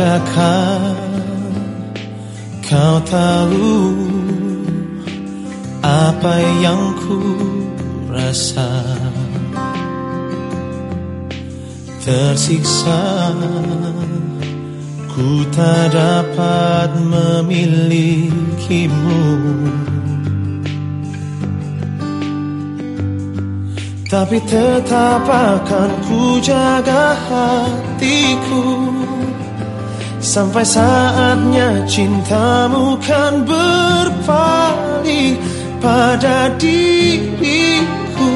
Adakah kau tahu apa yang ku rasa? Tersiksa ku tak dapat memilikimu. Tapi tetap akan ku jaga hatiku Sampai saatnya cintamu kan berpaling pada diriku.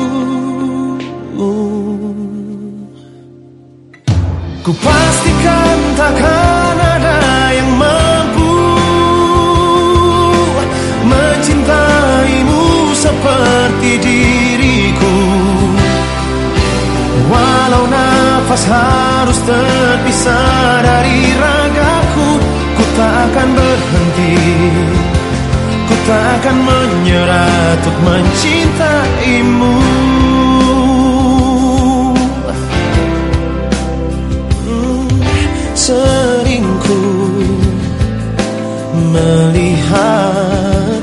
Ku pastikan takkan ada yang mampu Mencintaimu seperti diriku. Walau nafas harus terpisah dari ragaku Tak akan menyerah untuk mencintaimu. Hmm, Seringku melihat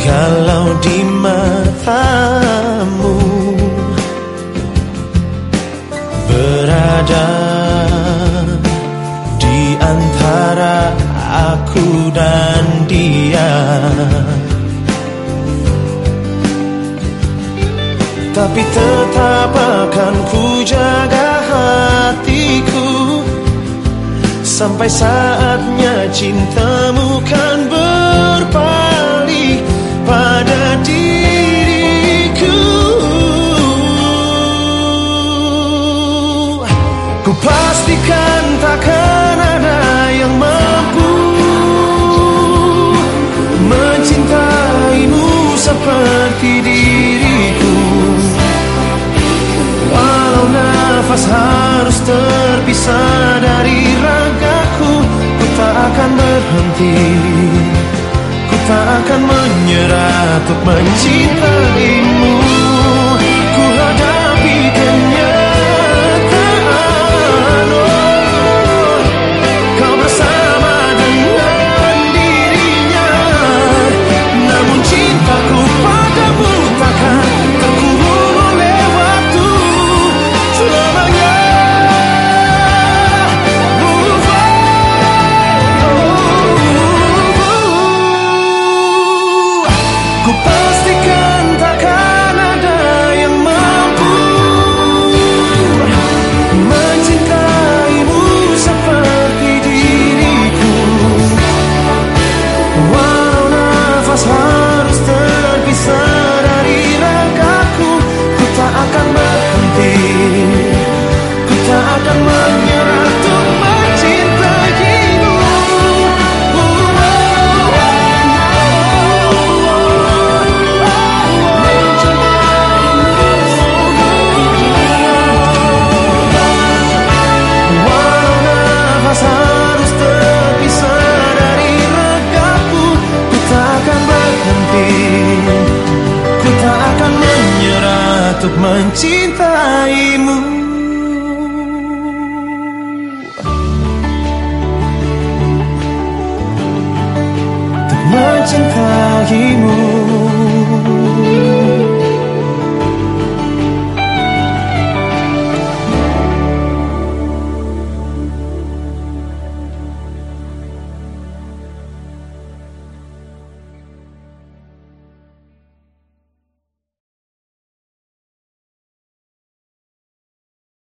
Kalau di matamu. Berada di antara aku dan Tapi tetap akan ku jaga hatiku. Sampai saatnya cintamu kan berpaling seperti diriku. Walau nafas harus terpisah dari ragaku Ku tak akan berhenti. Ku tak akan menyerah untuk mencintaimu Ku untuk mencintaimu. Untuk mencintaimu